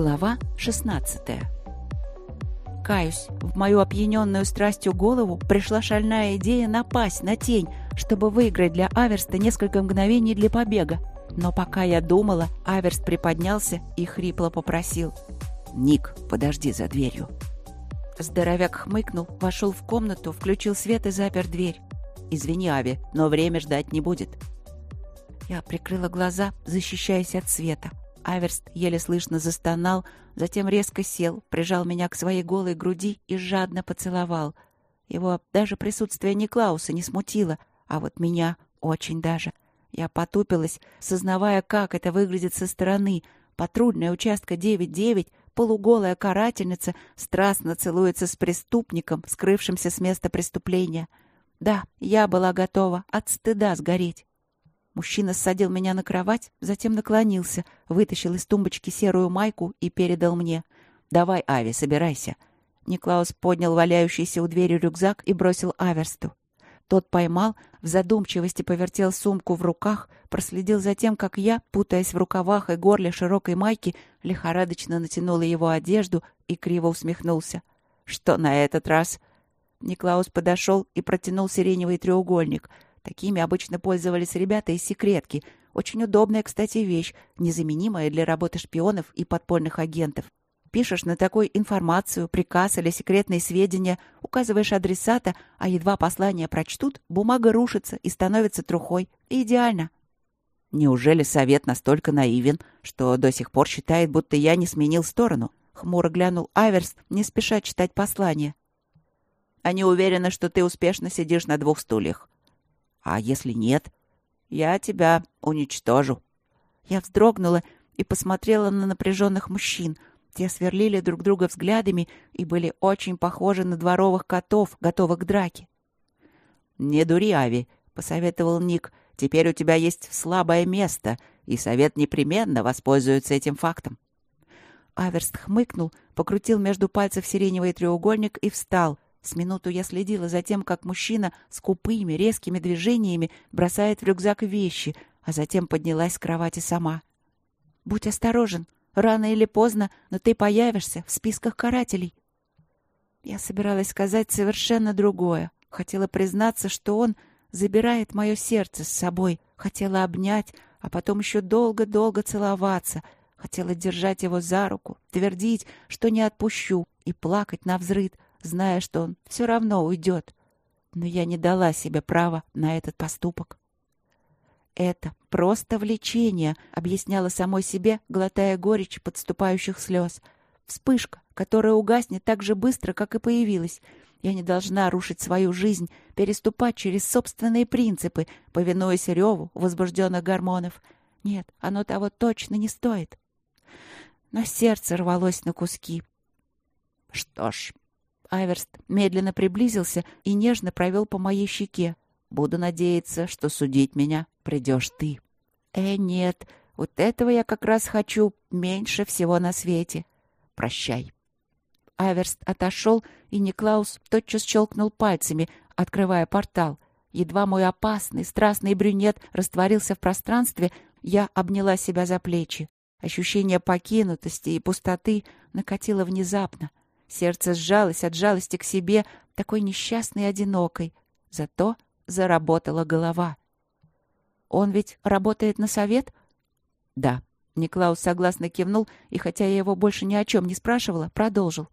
Глава 16 Каюсь, в мою опьяненную страстью голову пришла шальная идея напасть на тень, чтобы выиграть для Аверста несколько мгновений для побега. Но пока я думала, Аверст приподнялся и хрипло попросил. «Ник, подожди за дверью». Здоровяк хмыкнул, вошел в комнату, включил свет и запер дверь. «Извини, Ави, но время ждать не будет». Я прикрыла глаза, защищаясь от света. Аверст еле слышно застонал, затем резко сел, прижал меня к своей голой груди и жадно поцеловал. Его даже присутствие Никлауса не смутило, а вот меня очень даже. Я потупилась, сознавая, как это выглядит со стороны. Патрульная участка 9-9, полуголая карательница страстно целуется с преступником, скрывшимся с места преступления. Да, я была готова от стыда сгореть. Мужчина ссадил меня на кровать, затем наклонился, вытащил из тумбочки серую майку и передал мне. «Давай, Ави, собирайся». Никлаус поднял валяющийся у двери рюкзак и бросил Аверсту. Тот поймал, в задумчивости повертел сумку в руках, проследил за тем, как я, путаясь в рукавах и горле широкой майки, лихорадочно натянула его одежду и криво усмехнулся. «Что на этот раз?» Никлаус подошел и протянул сиреневый треугольник — Такими обычно пользовались ребята из секретки. Очень удобная, кстати, вещь, незаменимая для работы шпионов и подпольных агентов. Пишешь на такой информацию, приказ или секретные сведения, указываешь адресата, а едва послание прочтут, бумага рушится и становится трухой. Идеально. Неужели совет настолько наивен, что до сих пор считает, будто я не сменил сторону? Хмуро глянул Аверс, не спеша читать послание. Они уверены, что ты успешно сидишь на двух стульях. А если нет, я тебя уничтожу. Я вздрогнула и посмотрела на напряженных мужчин. Те сверлили друг друга взглядами и были очень похожи на дворовых котов, готовых к драке. «Не дури, Ави», — посоветовал Ник. «Теперь у тебя есть слабое место, и совет непременно воспользуется этим фактом». Аверст хмыкнул, покрутил между пальцев сиреневый треугольник и встал — с минуту я следила за тем, как мужчина с купыми, резкими движениями бросает в рюкзак вещи, а затем поднялась с кровати сама. «Будь осторожен. Рано или поздно, но ты появишься в списках карателей». Я собиралась сказать совершенно другое. Хотела признаться, что он забирает мое сердце с собой. Хотела обнять, а потом еще долго-долго целоваться. Хотела держать его за руку, твердить, что не отпущу, и плакать на взрыд — зная, что он все равно уйдет. Но я не дала себе права на этот поступок. «Это просто влечение», — объясняла самой себе, глотая горечь подступающих слез. «Вспышка, которая угаснет так же быстро, как и появилась. Я не должна рушить свою жизнь, переступать через собственные принципы, повинуясь реву возбужденных гормонов. Нет, оно того точно не стоит». Но сердце рвалось на куски. «Что ж, Аверст медленно приблизился и нежно провел по моей щеке. «Буду надеяться, что судить меня придешь ты». «Э, нет, вот этого я как раз хочу меньше всего на свете. Прощай». Аверст отошел, и Никлаус тотчас щелкнул пальцами, открывая портал. Едва мой опасный, страстный брюнет растворился в пространстве, я обняла себя за плечи. Ощущение покинутости и пустоты накатило внезапно. Сердце сжалось от жалости к себе, такой несчастной и одинокой. Зато заработала голова. «Он ведь работает на совет?» «Да». Никлаус согласно кивнул, и хотя я его больше ни о чем не спрашивала, продолжил.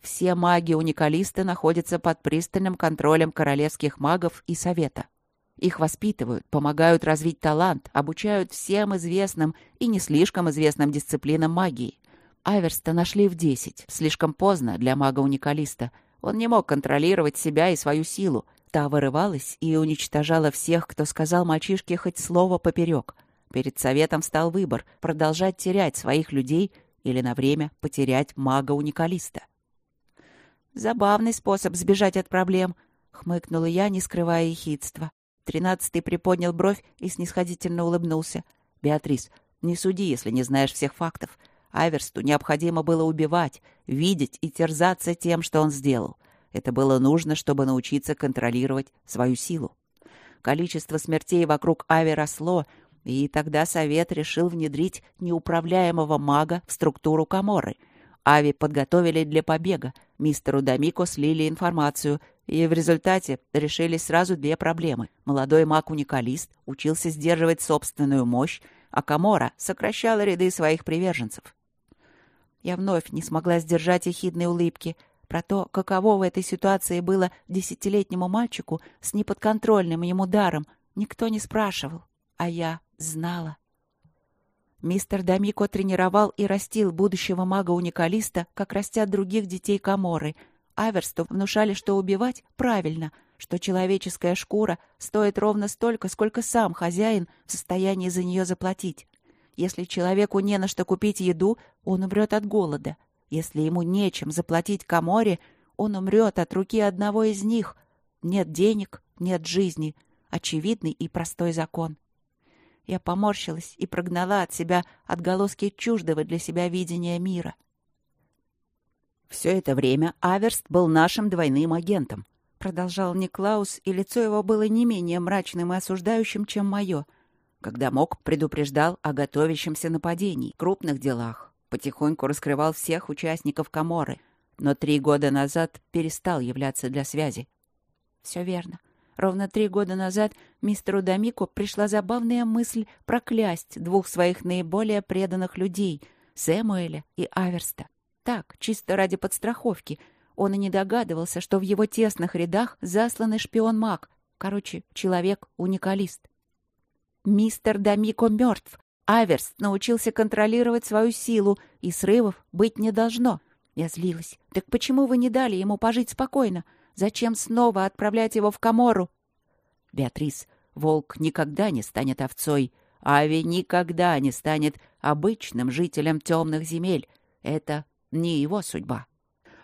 «Все маги-уникалисты находятся под пристальным контролем королевских магов и совета. Их воспитывают, помогают развить талант, обучают всем известным и не слишком известным дисциплинам магии. Аверста нашли в десять. Слишком поздно для мага-уникалиста. Он не мог контролировать себя и свою силу. Та вырывалась и уничтожала всех, кто сказал мальчишке хоть слово поперек. Перед советом стал выбор — продолжать терять своих людей или на время потерять мага-уникалиста. «Забавный способ сбежать от проблем», — хмыкнула я, не скрывая ехидства. Тринадцатый приподнял бровь и снисходительно улыбнулся. «Беатрис, не суди, если не знаешь всех фактов. Аверсту необходимо было убивать, видеть и терзаться тем, что он сделал. Это было нужно, чтобы научиться контролировать свою силу. Количество смертей вокруг Ави росло, И тогда совет решил внедрить неуправляемого мага в структуру Каморы. Ави подготовили для побега. Мистеру Дамико слили информацию, и в результате решились сразу две проблемы. Молодой маг-уникалист учился сдерживать собственную мощь, а Камора сокращала ряды своих приверженцев. Я вновь не смогла сдержать ехидной улыбки. Про то, каково в этой ситуации было десятилетнему мальчику с неподконтрольным ему даром, никто не спрашивал, а я знала. Мистер Дамико тренировал и растил будущего мага-уникалиста, как растят других детей Каморы — Аверсту внушали, что убивать правильно, что человеческая шкура стоит ровно столько, сколько сам хозяин в состоянии за нее заплатить. Если человеку не на что купить еду, он умрет от голода. Если ему нечем заплатить Каморе, он умрет от руки одного из них. Нет денег, нет жизни. Очевидный и простой закон. Я поморщилась и прогнала от себя отголоски чуждого для себя видения мира — все это время Аверст был нашим двойным агентом. Продолжал Никлаус, и лицо его было не менее мрачным и осуждающим, чем мое. Когда мог, предупреждал о готовящемся нападении, крупных делах. Потихоньку раскрывал всех участников Каморы, но три года назад перестал являться для связи. Все верно. Ровно три года назад мистеру Дамику пришла забавная мысль проклясть двух своих наиболее преданных людей — Сэмуэля и Аверста. Так, чисто ради подстраховки. Он и не догадывался, что в его тесных рядах засланный шпион-маг. Короче, человек-уникалист. Мистер Дамико мертв. Аверс научился контролировать свою силу, и срывов быть не должно. Я злилась. Так почему вы не дали ему пожить спокойно? Зачем снова отправлять его в Камору? Беатрис, волк никогда не станет овцой. Ави никогда не станет обычным жителем темных земель. Это не его судьба.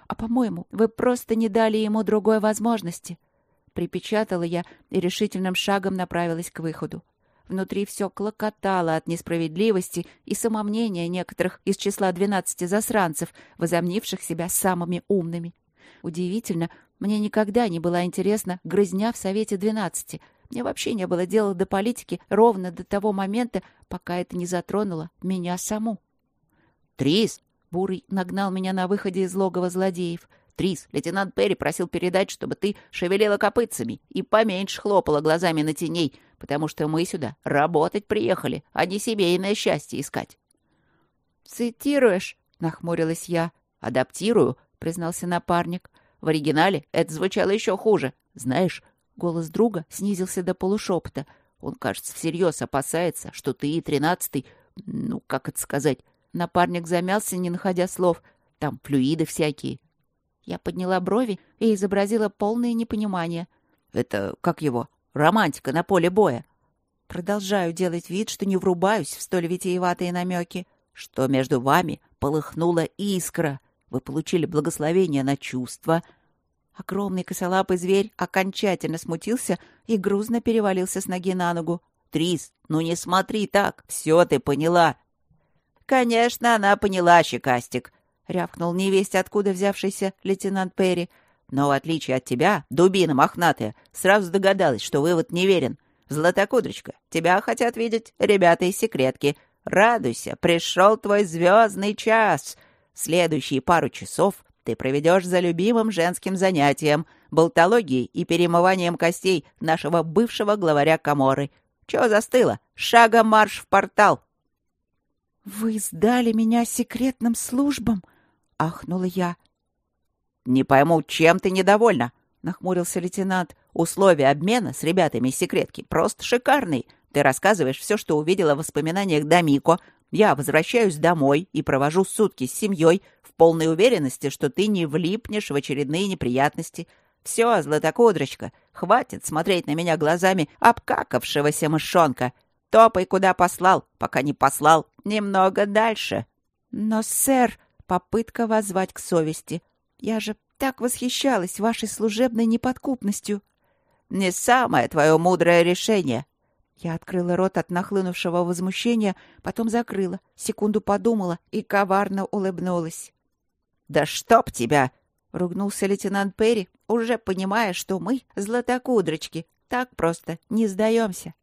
А, по-моему, вы просто не дали ему другой возможности. Припечатала я и решительным шагом направилась к выходу. Внутри все клокотало от несправедливости и самомнения некоторых из числа двенадцати засранцев, возомнивших себя самыми умными. Удивительно, мне никогда не была интересна грызня в Совете двенадцати. Мне вообще не было дела до политики ровно до того момента, пока это не затронуло меня саму. «Трис!» Бурый нагнал меня на выходе из логова злодеев. «Трис, лейтенант Перри просил передать, чтобы ты шевелила копытцами и поменьше хлопала глазами на теней, потому что мы сюда работать приехали, а не семейное счастье искать». «Цитируешь?» — нахмурилась я. «Адаптирую», — признался напарник. «В оригинале это звучало еще хуже. Знаешь, голос друга снизился до полушепота. Он, кажется, всерьез опасается, что ты и тринадцатый, ну, как это сказать, Напарник замялся, не находя слов. Там флюиды всякие. Я подняла брови и изобразила полное непонимание. Это, как его, романтика на поле боя. Продолжаю делать вид, что не врубаюсь в столь витиеватые намеки. Что между вами полыхнула искра. Вы получили благословение на чувства. Огромный косолапый зверь окончательно смутился и грузно перевалился с ноги на ногу. «Трис, ну не смотри так, все ты поняла. «Конечно, она поняла, щекастик», — рявкнул невесть, откуда взявшийся лейтенант Перри. «Но в отличие от тебя, дубина мохнатая, сразу догадалась, что вывод неверен. Златокудрочка, тебя хотят видеть ребята из секретки. Радуйся, пришел твой звездный час. Следующие пару часов ты проведешь за любимым женским занятием — болтологией и перемыванием костей нашего бывшего главаря Каморы. Чего застыло? Шагом марш в портал!» «Вы сдали меня секретным службам?» — ахнула я. «Не пойму, чем ты недовольна?» — нахмурился лейтенант. «Условия обмена с ребятами из секретки просто шикарные. Ты рассказываешь все, что увидела в воспоминаниях Дамико. Я возвращаюсь домой и провожу сутки с семьей в полной уверенности, что ты не влипнешь в очередные неприятности. Все, златокудрочка, хватит смотреть на меня глазами обкакавшегося мышонка. Топай, куда послал, пока не послал, немного дальше. Но, сэр, попытка воззвать к совести. Я же так восхищалась вашей служебной неподкупностью. Не самое твое мудрое решение. Я открыла рот от нахлынувшего возмущения, потом закрыла, секунду подумала и коварно улыбнулась. «Да чтоб тебя!» — ругнулся лейтенант Перри, уже понимая, что мы, златокудрочки, так просто не сдаемся.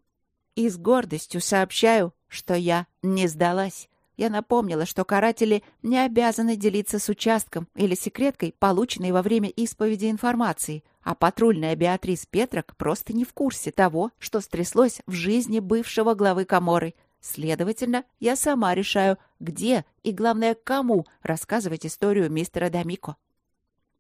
И с гордостью сообщаю, что я не сдалась. Я напомнила, что каратели не обязаны делиться с участком или секреткой, полученной во время исповеди информации, а патрульная Беатрис Петрок просто не в курсе того, что стряслось в жизни бывшего главы Каморы. Следовательно, я сама решаю, где и, главное, кому рассказывать историю мистера Дамико.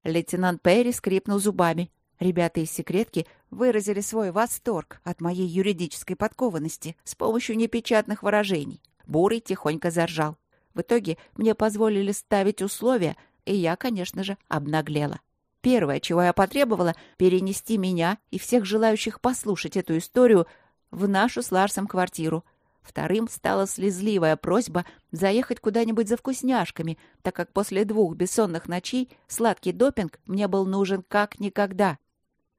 Лейтенант Перри скрипнул зубами. Ребята из секретки выразили свой восторг от моей юридической подкованности с помощью непечатных выражений. Бурый тихонько заржал. В итоге мне позволили ставить условия, и я, конечно же, обнаглела. Первое, чего я потребовала, перенести меня и всех желающих послушать эту историю в нашу с Ларсом квартиру. Вторым стала слезливая просьба заехать куда-нибудь за вкусняшками, так как после двух бессонных ночей сладкий допинг мне был нужен как никогда.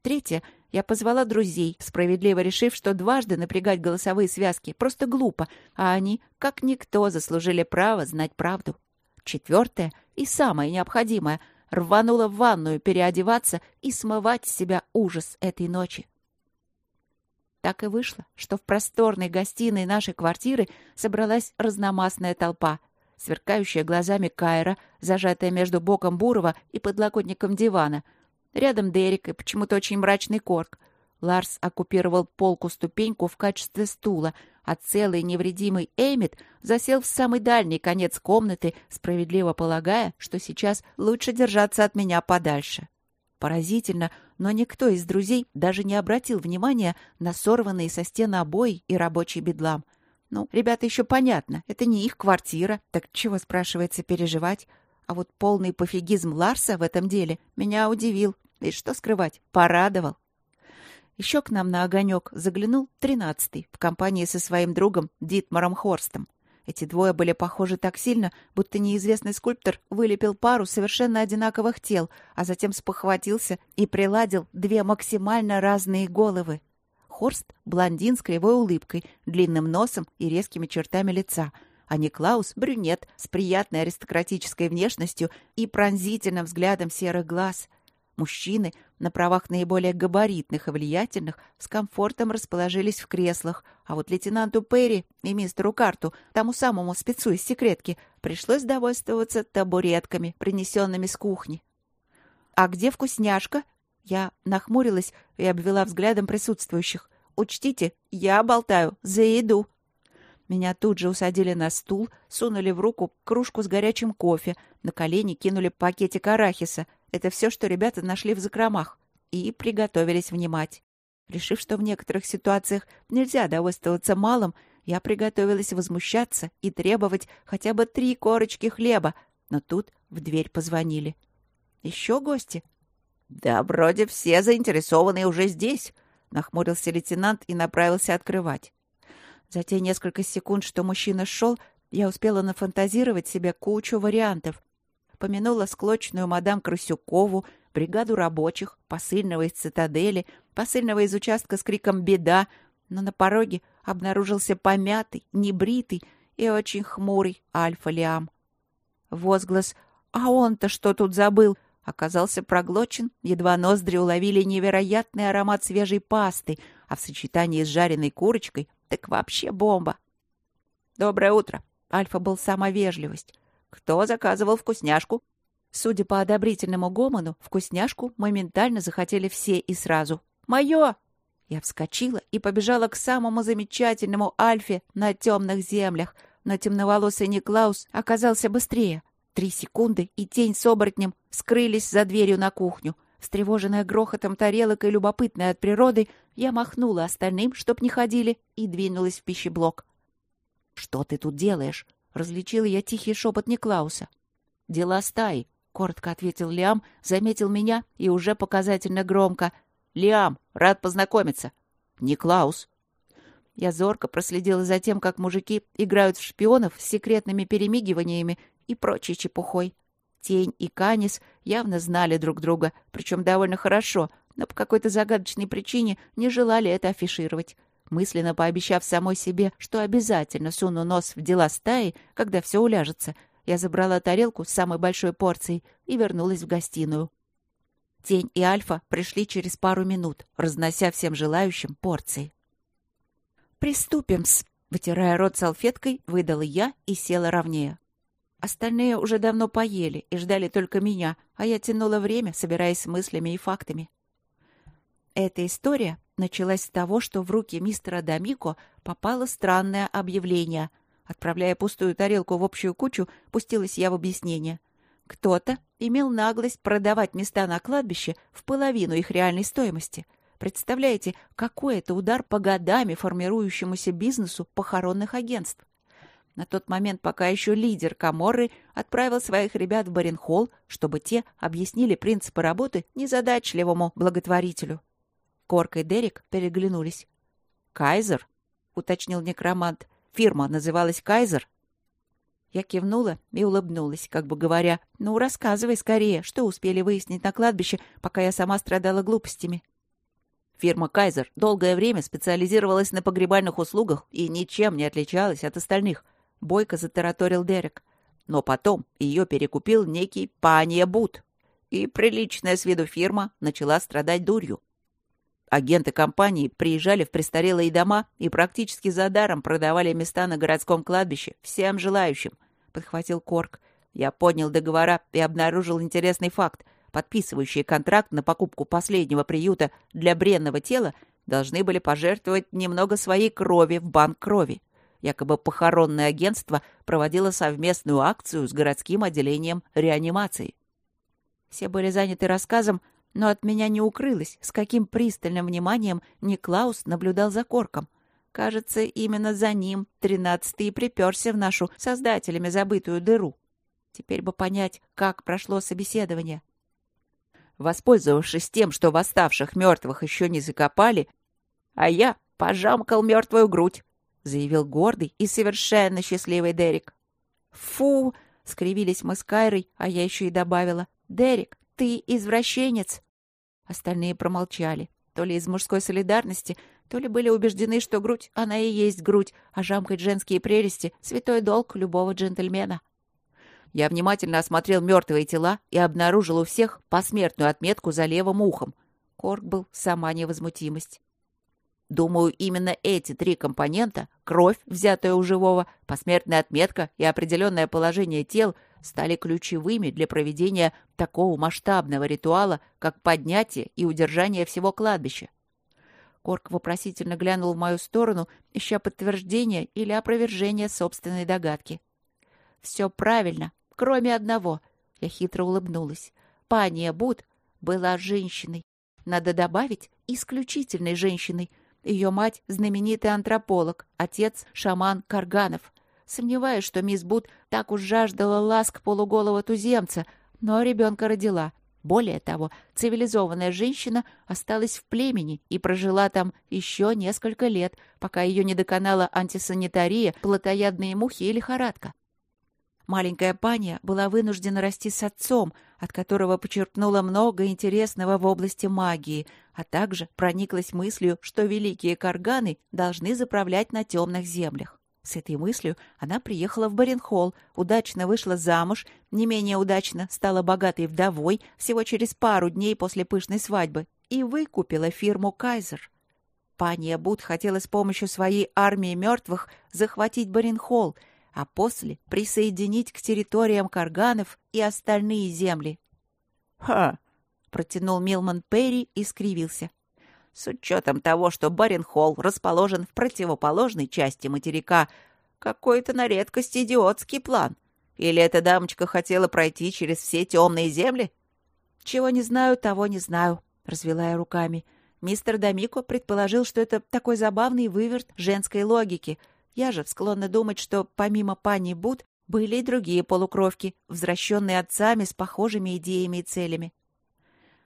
Третье, я позвала друзей, справедливо решив, что дважды напрягать голосовые связки просто глупо, а они, как никто, заслужили право знать правду. Четвертое и самое необходимое — рванула в ванную переодеваться и смывать с себя ужас этой ночи. Так и вышло, что в просторной гостиной нашей квартиры собралась разномастная толпа, сверкающая глазами Кайра, зажатая между боком Бурова и подлокотником дивана — Рядом Дерек и почему-то очень мрачный Корк. Ларс оккупировал полку-ступеньку в качестве стула, а целый невредимый Эймит засел в самый дальний конец комнаты, справедливо полагая, что сейчас лучше держаться от меня подальше. Поразительно, но никто из друзей даже не обратил внимания на сорванные со стены обои и рабочий бедлам. Ну, ребята, еще понятно, это не их квартира, так чего, спрашивается, переживать? А вот полный пофигизм Ларса в этом деле меня удивил. И что скрывать, порадовал. Еще к нам на огонек заглянул тринадцатый в компании со своим другом Дитмаром Хорстом. Эти двое были похожи так сильно, будто неизвестный скульптор вылепил пару совершенно одинаковых тел, а затем спохватился и приладил две максимально разные головы. Хорст — блондин с кривой улыбкой, длинным носом и резкими чертами лица, а Никлаус — брюнет с приятной аристократической внешностью и пронзительным взглядом серых глаз — Мужчины на правах наиболее габаритных и влиятельных с комфортом расположились в креслах, а вот лейтенанту Перри и мистеру Карту, тому самому спецу из секретки, пришлось довольствоваться табуретками, принесенными с кухни. «А где вкусняшка?» Я нахмурилась и обвела взглядом присутствующих. «Учтите, я болтаю за еду». Меня тут же усадили на стул, сунули в руку кружку с горячим кофе, на колени кинули пакетик арахиса — это все, что ребята нашли в закромах, и приготовились внимать. Решив, что в некоторых ситуациях нельзя довольствоваться малым, я приготовилась возмущаться и требовать хотя бы три корочки хлеба, но тут в дверь позвонили. «Еще гости?» «Да, вроде все заинтересованные уже здесь», — нахмурился лейтенант и направился открывать. За те несколько секунд, что мужчина шел, я успела нафантазировать себе кучу вариантов, помянула склочную мадам Крысюкову, бригаду рабочих, посыльного из цитадели, посыльного из участка с криком «Беда!», но на пороге обнаружился помятый, небритый и очень хмурый Альфа-Лиам. Возглас «А он-то что тут забыл?» оказался проглочен, едва ноздри уловили невероятный аромат свежей пасты, а в сочетании с жареной курочкой так вообще бомба. «Доброе утро!» Альфа был сама вежливость. Кто заказывал вкусняшку? Судя по одобрительному гомону, вкусняшку моментально захотели все и сразу. «Мое!» Я вскочила и побежала к самому замечательному Альфе на темных землях, но темноволосый Никлаус оказался быстрее. Три секунды, и тень с оборотнем скрылись за дверью на кухню. Встревоженная грохотом тарелок и любопытная от природы, я махнула остальным, чтоб не ходили, и двинулась в пищеблок. «Что ты тут делаешь?» Различила я тихий шепот Никлауса. «Дела стаи», — коротко ответил Лиам, заметил меня и уже показательно громко. «Лиам, рад познакомиться». «Никлаус». Я зорко проследила за тем, как мужики играют в шпионов с секретными перемигиваниями и прочей чепухой. Тень и Канис явно знали друг друга, причем довольно хорошо, но по какой-то загадочной причине не желали это афишировать мысленно пообещав самой себе, что обязательно суну нос в дела стаи, когда все уляжется, я забрала тарелку с самой большой порцией и вернулась в гостиную. Тень и Альфа пришли через пару минут, разнося всем желающим порции. «Приступим-с!» Вытирая рот салфеткой, выдала я и села ровнее. Остальные уже давно поели и ждали только меня, а я тянула время, собираясь с мыслями и фактами. Эта история началась с того, что в руки мистера Дамико попало странное объявление. Отправляя пустую тарелку в общую кучу, пустилась я в объяснение. Кто-то имел наглость продавать места на кладбище в половину их реальной стоимости. Представляете, какой это удар по годами формирующемуся бизнесу похоронных агентств? На тот момент, пока еще лидер Каморры отправил своих ребят в Баренхолл, чтобы те объяснили принципы работы незадачливому благотворителю. Корк и Дерек переглянулись. «Кайзер?» — уточнил некромант. «Фирма называлась «Кайзер»?» Я кивнула и улыбнулась, как бы говоря, «Ну, рассказывай скорее, что успели выяснить на кладбище, пока я сама страдала глупостями». Фирма «Кайзер» долгое время специализировалась на погребальных услугах и ничем не отличалась от остальных, — бойко затараторил Дерек. Но потом ее перекупил некий Пания Бут, и приличная с виду фирма начала страдать дурью. Агенты компании приезжали в престарелые дома и практически за даром продавали места на городском кладбище всем желающим, — подхватил Корк. Я поднял договора и обнаружил интересный факт. Подписывающие контракт на покупку последнего приюта для бренного тела должны были пожертвовать немного своей крови в банк крови. Якобы похоронное агентство проводило совместную акцию с городским отделением реанимации. Все были заняты рассказом но от меня не укрылось, с каким пристальным вниманием Никлаус наблюдал за Корком. Кажется, именно за ним тринадцатый приперся в нашу создателями забытую дыру. Теперь бы понять, как прошло собеседование. Воспользовавшись тем, что восставших мертвых еще не закопали, а я пожамкал мертвую грудь, — заявил гордый и совершенно счастливый Дерек. «Фу!» — скривились мы с Кайрой, а я еще и добавила. «Дерек, ты извращенец!» Остальные промолчали. То ли из мужской солидарности, то ли были убеждены, что грудь, она и есть грудь, а жамкать женские прелести — святой долг любого джентльмена. Я внимательно осмотрел мертвые тела и обнаружил у всех посмертную отметку за левым ухом. Корк был сама невозмутимость. Думаю, именно эти три компонента — кровь, взятая у живого, посмертная отметка и определенное положение тел — стали ключевыми для проведения такого масштабного ритуала, как поднятие и удержание всего кладбища. Корк вопросительно глянул в мою сторону, ища подтверждения или опровержения собственной догадки. «Все правильно, кроме одного», — я хитро улыбнулась. «Пания Буд была женщиной. Надо добавить, исключительной женщиной. Ее мать — знаменитый антрополог, отец — шаман Карганов. Сомневаюсь, что мисс Бут так уж жаждала ласк полуголого туземца, но ребенка родила. Более того, цивилизованная женщина осталась в племени и прожила там еще несколько лет, пока ее не доконала антисанитария, плотоядные мухи и лихорадка. Маленькая паня была вынуждена расти с отцом, от которого почерпнула много интересного в области магии, а также прониклась мыслью, что великие карганы должны заправлять на темных землях. С этой мыслью она приехала в Баренхолл, удачно вышла замуж, не менее удачно стала богатой вдовой всего через пару дней после пышной свадьбы и выкупила фирму «Кайзер». Пания Бут хотела с помощью своей армии мертвых захватить Баренхолл, а после присоединить к территориям Карганов и остальные земли. «Ха!» — протянул Милман Перри и скривился. С учетом того, что Баренхолл расположен в противоположной части материка, какой-то на редкость идиотский план. Или эта дамочка хотела пройти через все темные земли? Чего не знаю, того не знаю, развела я руками. Мистер Дамико предположил, что это такой забавный выверт женской логики. Я же склонна думать, что помимо пани Бут были и другие полукровки, возвращенные отцами с похожими идеями и целями.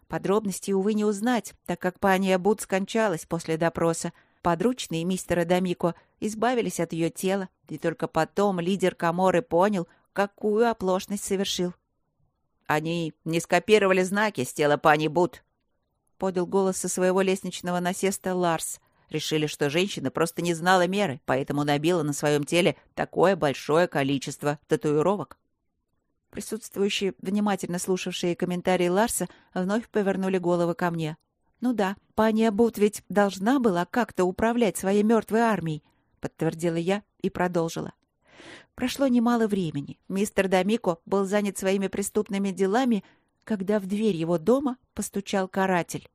Подробностей, увы, не узнать, так как пани Абут скончалась после допроса. Подручные мистера Дамико избавились от ее тела, и только потом лидер Каморы понял, какую оплошность совершил. «Они не скопировали знаки с тела пани Бут», — подал голос со своего лестничного насеста Ларс. Решили, что женщина просто не знала меры, поэтому набила на своем теле такое большое количество татуировок. Присутствующие, внимательно слушавшие комментарии Ларса, вновь повернули головы ко мне. Ну да, пания Бут ведь должна была как-то управлять своей мертвой армией, подтвердила я и продолжила. Прошло немало времени. Мистер Дамико был занят своими преступными делами, когда в дверь его дома постучал каратель.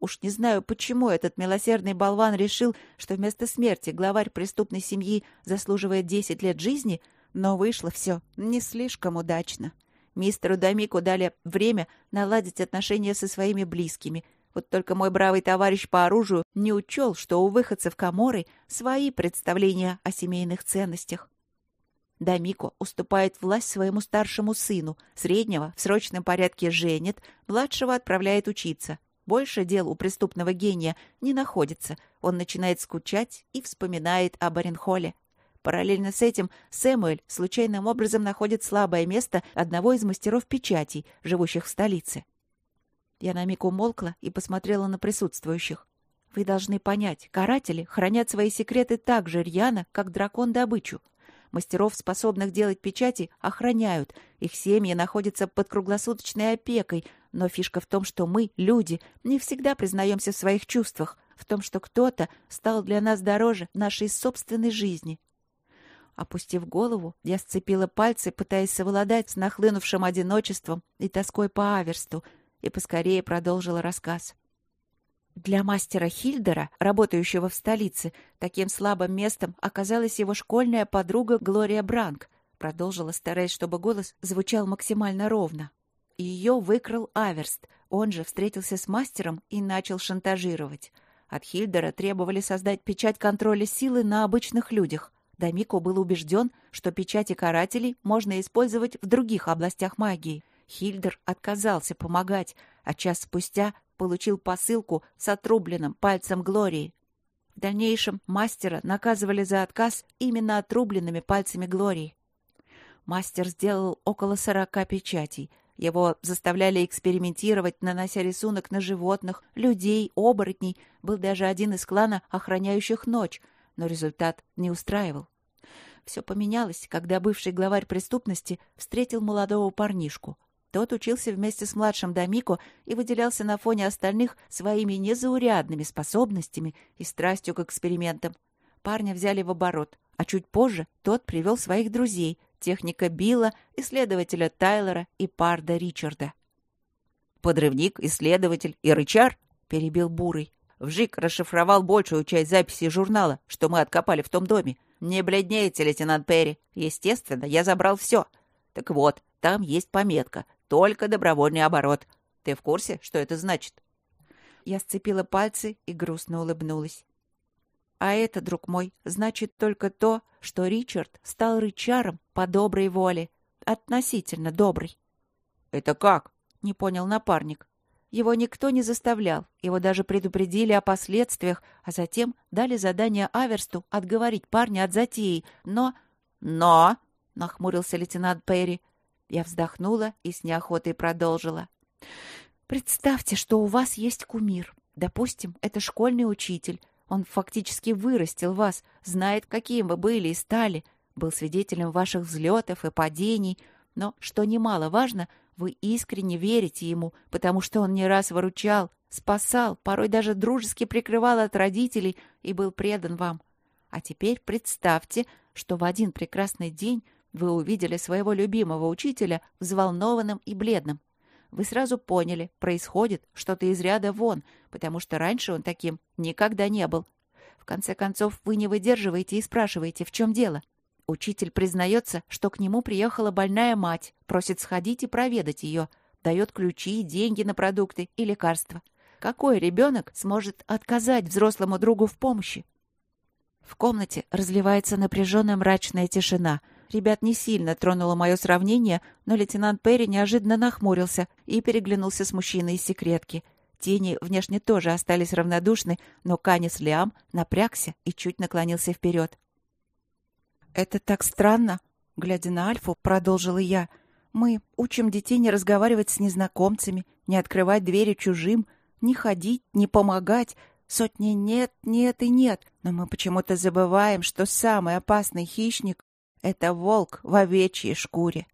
Уж не знаю, почему этот милосердный болван решил, что вместо смерти главарь преступной семьи заслуживает 10 лет жизни, но вышло все не слишком удачно. Мистеру Дамику дали время наладить отношения со своими близкими. Вот только мой бравый товарищ по оружию не учел, что у выходцев Каморы свои представления о семейных ценностях. Дамико уступает власть своему старшему сыну, среднего в срочном порядке женит, младшего отправляет учиться. Больше дел у преступного гения не находится. Он начинает скучать и вспоминает об Оренхоле. Параллельно с этим Сэмуэль случайным образом находит слабое место одного из мастеров печатей, живущих в столице. Я на миг умолкла и посмотрела на присутствующих. Вы должны понять, каратели хранят свои секреты так же рьяно, как дракон добычу. Мастеров, способных делать печати, охраняют. Их семьи находятся под круглосуточной опекой. Но фишка в том, что мы, люди, не всегда признаемся в своих чувствах, в том, что кто-то стал для нас дороже нашей собственной жизни. Опустив голову, я сцепила пальцы, пытаясь совладать с нахлынувшим одиночеством и тоской по Аверсту, и поскорее продолжила рассказ. Для мастера Хильдера, работающего в столице, таким слабым местом оказалась его школьная подруга Глория Бранк, продолжила, стараясь, чтобы голос звучал максимально ровно. Ее выкрал Аверст, он же встретился с мастером и начал шантажировать. От Хильдера требовали создать печать контроля силы на обычных людях. Дамико был убежден, что печати карателей можно использовать в других областях магии. Хильдер отказался помогать, а час спустя получил посылку с отрубленным пальцем Глории. В дальнейшем мастера наказывали за отказ именно отрубленными пальцами Глории. Мастер сделал около сорока печатей. Его заставляли экспериментировать, нанося рисунок на животных, людей, оборотней. Был даже один из клана, охраняющих ночь, но результат не устраивал. Все поменялось, когда бывший главарь преступности встретил молодого парнишку — тот учился вместе с младшим Дамико и выделялся на фоне остальных своими незаурядными способностями и страстью к экспериментам. Парня взяли в оборот, а чуть позже тот привел своих друзей, техника Билла, исследователя Тайлера и Парда Ричарда. «Подрывник, исследователь и рычар?» — перебил Бурый. Вжик расшифровал большую часть записей журнала, что мы откопали в том доме. Не бледнеете, лейтенант Перри. Естественно, я забрал все. Так вот, там есть пометка только добровольный оборот. Ты в курсе, что это значит?» Я сцепила пальцы и грустно улыбнулась. «А это, друг мой, значит только то, что Ричард стал рычаром по доброй воле. Относительно добрый». «Это как?» — не понял напарник. Его никто не заставлял, его даже предупредили о последствиях, а затем дали задание Аверсту отговорить парня от затеи, но... «Но!» — нахмурился лейтенант Перри. Я вздохнула и с неохотой продолжила. Представьте, что у вас есть кумир. Допустим, это школьный учитель. Он фактически вырастил вас, знает, каким вы были и стали, был свидетелем ваших взлетов и падений. Но, что немаловажно, вы искренне верите ему, потому что он не раз выручал, спасал, порой даже дружески прикрывал от родителей и был предан вам. А теперь представьте, что в один прекрасный день вы увидели своего любимого учителя взволнованным и бледным. Вы сразу поняли, происходит что-то из ряда вон, потому что раньше он таким никогда не был. В конце концов, вы не выдерживаете и спрашиваете, в чем дело. Учитель признается, что к нему приехала больная мать, просит сходить и проведать ее, дает ключи, деньги на продукты и лекарства. Какой ребенок сможет отказать взрослому другу в помощи? В комнате разливается напряженная мрачная тишина — Ребят не сильно тронуло мое сравнение, но лейтенант Перри неожиданно нахмурился и переглянулся с мужчиной из секретки. Тени внешне тоже остались равнодушны, но Канис Лиам напрягся и чуть наклонился вперед. «Это так странно!» — глядя на Альфу, продолжила я. «Мы учим детей не разговаривать с незнакомцами, не открывать двери чужим, не ходить, не помогать. Сотни нет, нет и нет. Но мы почему-то забываем, что самый опасный хищник это волк в овечьей шкуре.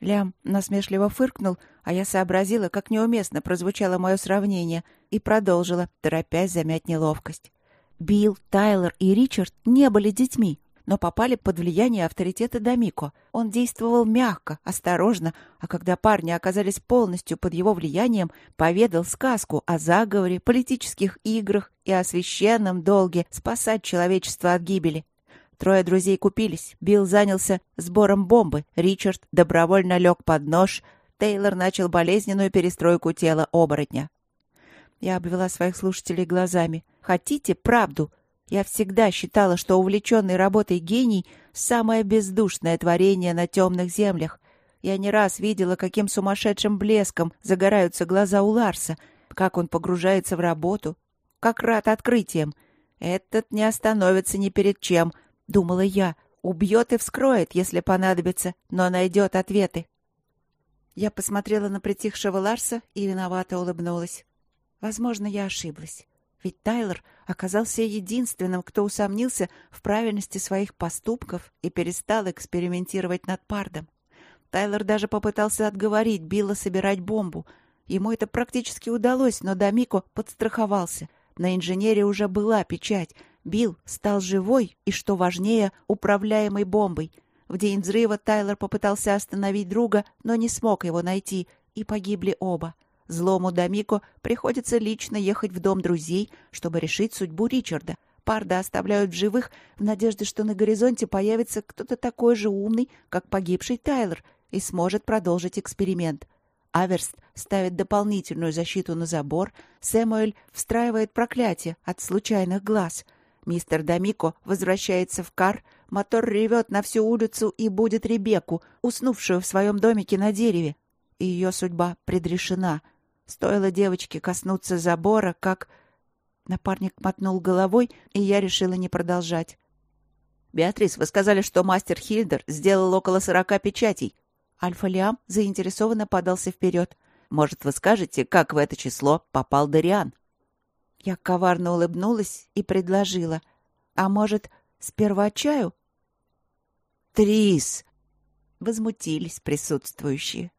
Лям насмешливо фыркнул, а я сообразила, как неуместно прозвучало мое сравнение, и продолжила, торопясь замять неловкость. Билл, Тайлер и Ричард не были детьми, но попали под влияние авторитета Дамико. Он действовал мягко, осторожно, а когда парни оказались полностью под его влиянием, поведал сказку о заговоре, политических играх и о священном долге спасать человечество от гибели. Трое друзей купились. Билл занялся сбором бомбы, Ричард добровольно лег под нож, Тейлор начал болезненную перестройку тела оборотня. Я обвела своих слушателей глазами. «Хотите правду?» Я всегда считала, что увлеченный работой гений — самое бездушное творение на темных землях. Я не раз видела, каким сумасшедшим блеском загораются глаза у Ларса, как он погружается в работу, как рад открытиям. Этот не остановится ни перед чем, — думала я. Убьет и вскроет, если понадобится, но найдет ответы. Я посмотрела на притихшего Ларса и виновато улыбнулась. Возможно, я ошиблась. Ведь Тайлер оказался единственным, кто усомнился в правильности своих поступков и перестал экспериментировать над Пардом. Тайлер даже попытался отговорить Билла собирать бомбу. Ему это практически удалось, но Дамико подстраховался. На инженере уже была печать. Билл стал живой и, что важнее, управляемой бомбой. В день взрыва Тайлер попытался остановить друга, но не смог его найти, и погибли оба. Злому Дамико приходится лично ехать в дом друзей, чтобы решить судьбу Ричарда. Парда оставляют в живых в надежде, что на горизонте появится кто-то такой же умный, как погибший Тайлер, и сможет продолжить эксперимент. Аверст ставит дополнительную защиту на забор, Сэмуэль встраивает проклятие от случайных глаз. Мистер Дамико возвращается в кар, мотор ревет на всю улицу и будет Ребекку, уснувшую в своем домике на дереве. Ее судьба предрешена — Стоило девочке коснуться забора, как... Напарник мотнул головой, и я решила не продолжать. «Беатрис, вы сказали, что мастер Хильдер сделал около сорока печатей». Альфа-Лиам заинтересованно подался вперед. «Может, вы скажете, как в это число попал Дариан?» Я коварно улыбнулась и предложила. «А может, сперва чаю?» «Трис!» — возмутились присутствующие.